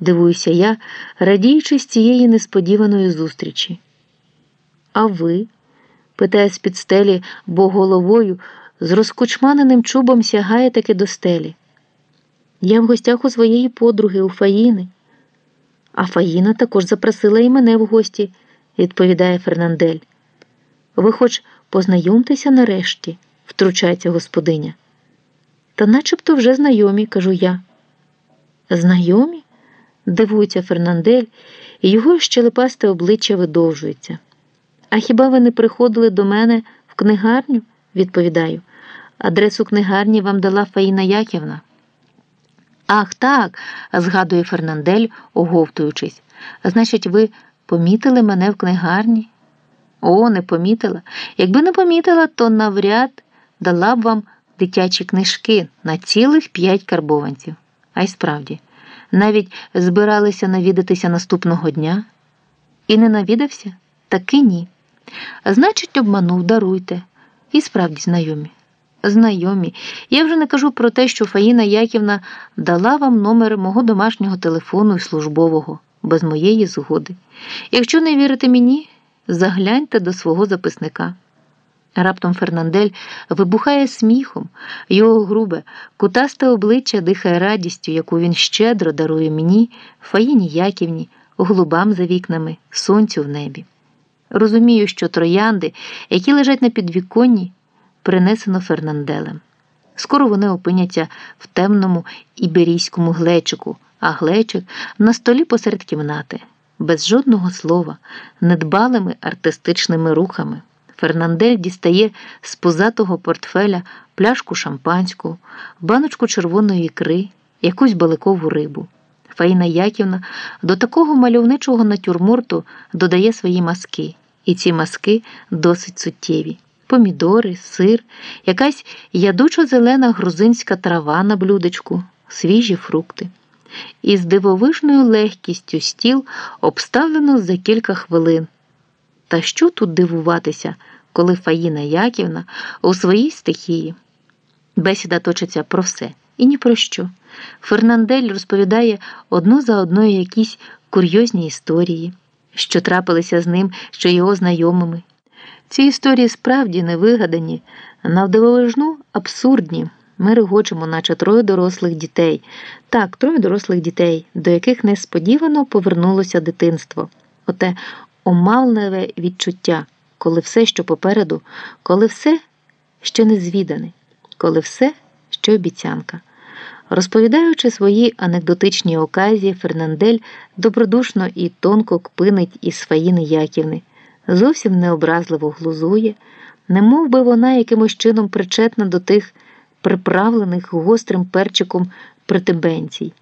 дивуюся я, радіючи з цієї несподіваної зустрічі. А ви? питає з під стелі, бо головою з розкучманеним чубом сягає таки до стелі. Я в гостях у своєї подруги, у Фаїни. А Фаїна також запросила і мене в гості, відповідає Фернандель. Ви хоч познайомтеся нарешті, втручається господиня. Та начебто вже знайомі, кажу я. Знайомі? Дивується Фернандель, і його щелепасте обличчя видовжується. А хіба ви не приходили до мене в книгарню? відповідаю. Адресу книгарні вам дала Фаїна Яківна. Ах, так, згадує Фернандель, оговтуючись. Значить, ви помітили мене в книгарні? О, не помітила. Якби не помітила, то навряд дала б вам дитячі книжки на цілих п'ять карбованців. А й справді, навіть збиралися навідатися наступного дня. І не навідався? Таки ні. Значить, обманув, даруйте. І справді знайомі. Знайомі. Я вже не кажу про те, що Фаїна Яківна дала вам номер мого домашнього телефону і службового, без моєї згоди. Якщо не вірите мені, загляньте до свого записника. Раптом Фернандель вибухає сміхом, його грубе, кутасте обличчя дихає радістю, яку він щедро дарує мені, Фаїні Яківні, голубам за вікнами, сонцю в небі. Розумію, що троянди, які лежать на підвіконні, принесено Фернанделем. Скоро вони опиняться в темному іберійському глечику, а глечик на столі посеред кімнати, без жодного слова, недбалими артистичними рухами. Фернандель дістає з позатого портфеля пляшку шампанського, баночку червоної ікри, якусь баликову рибу. Фаїна Яківна до такого мальовничого натюрморту додає свої маски, і ці маски досить суттєві. Помідори, сир, якась ядучо-зелена грузинська трава на блюдечку, свіжі фрукти. І з дивовижною легкістю стіл обставлено за кілька хвилин. Та що тут дивуватися, коли Фаїна Яківна у своїй стихії? Бесіда точиться про все і ні про що. Фернандель розповідає одну за одною якісь курйозні історії, що трапилися з ним, що його знайомими. Ці історії справді невигадані, навдивовижну абсурдні. Ми регочемо, наче троє дорослих дітей. Так, троє дорослих дітей, до яких несподівано повернулося дитинство. Оте омалневе відчуття, коли все, що попереду, коли все ще не звідане, коли все ще обіцянка. Розповідаючи свої анекдотичні оказії, Фернандель добродушно і тонко кпинить із Фаїни Яківни, зовсім необразливо глузує, не мов би вона якимось чином причетна до тих приправлених гострим перчиком притибенцій.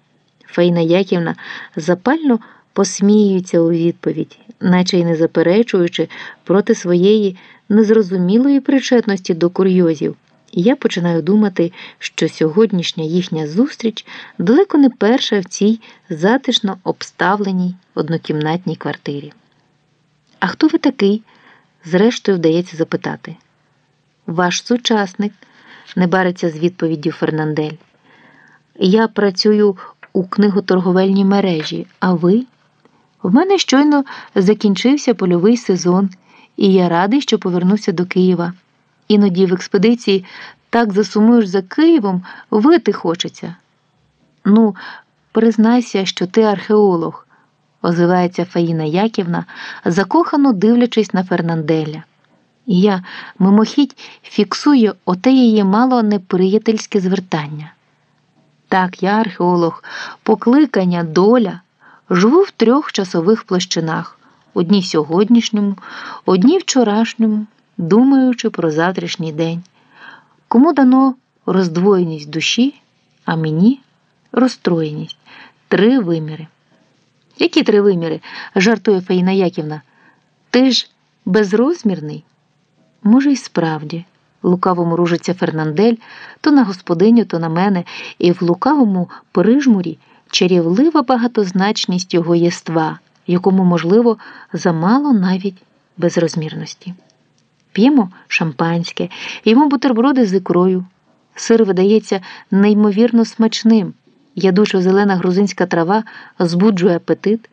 Фаїна Яківна запально посміюється у відповідь, наче й не заперечуючи проти своєї незрозумілої причетності до курйозів. І я починаю думати, що сьогоднішня їхня зустріч далеко не перша в цій затишно обставленій однокімнатній квартирі. А хто ви такий? зрештою вдається запитати. Ваш сучасник, не бариться з відповіддю Фернандель. Я працюю у книготорговельній мережі, а ви? В мене щойно закінчився польовий сезон, і я радий, що повернувся до Києва. Іноді в експедиції так засумуєш за Києвом, вити хочеться. Ну, признайся, що ти археолог, озивається Фаїна Яківна, закохано дивлячись на Фернанделя. І я мимохідь фіксую оте її мало неприятельське звертання. Так, я археолог, покликання, доля, живу в трьох часових площинах одній сьогоднішньому, одній вчорашньому думаючи про завтрашній день. Кому дано роздвоєність душі, а мені розстроєність, три виміри. Які три виміри? жартує Фаїна Яківна. Ти ж безрозмірний? Може, й справді. Лукавому ружиться Фернандель то на господиню, то на мене, і в лукавому перижмурі чарівлива багатозначність його єства, якому, можливо, замало навіть безрозмірності. П'ємо шампанське, йому бутерброди з ікрою. Сир видається неймовірно смачним, ядучо зелена грузинська трава збуджує апетит.